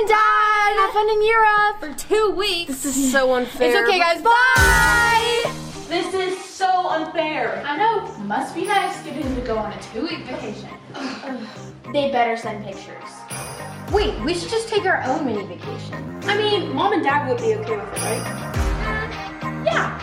and Dad, Have fun in Europe for two weeks. This is so unfair. It's okay, guys. Bye. This is so unfair. I know. Must be nice getting to go on a two-week vacation. they better send pictures. Wait, we should just take our own mini vacation. I mean, mom and dad would be okay with it, right? Yeah.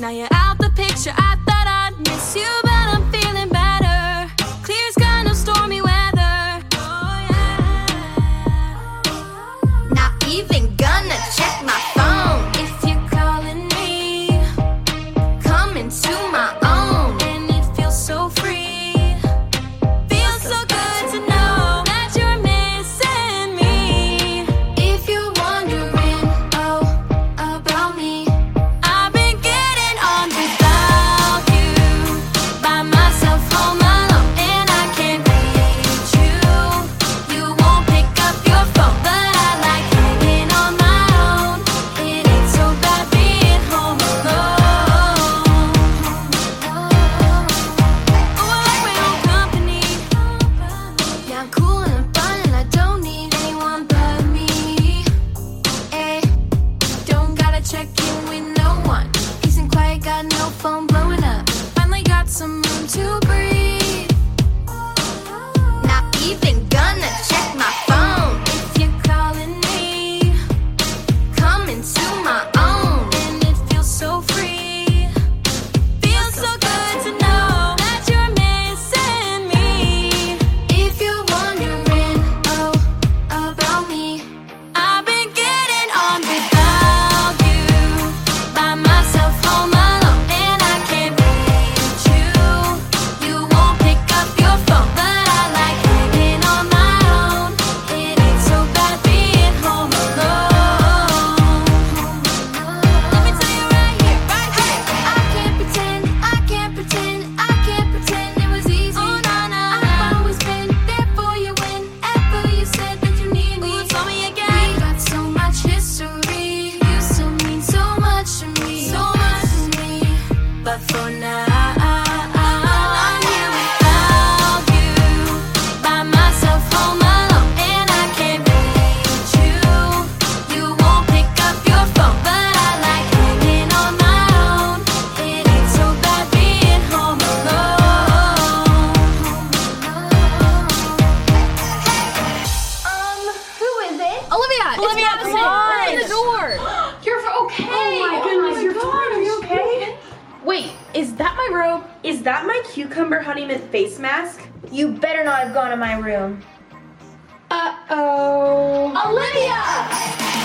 Now you're out the picture. I thought I'd miss you. Olivia, out the the door. You're okay. Oh my oh goodness, my you're fine. Are you okay? Wait, is that my robe? Is that my cucumber honey mint face mask? You better not have gone to my room. Uh-oh. Olivia!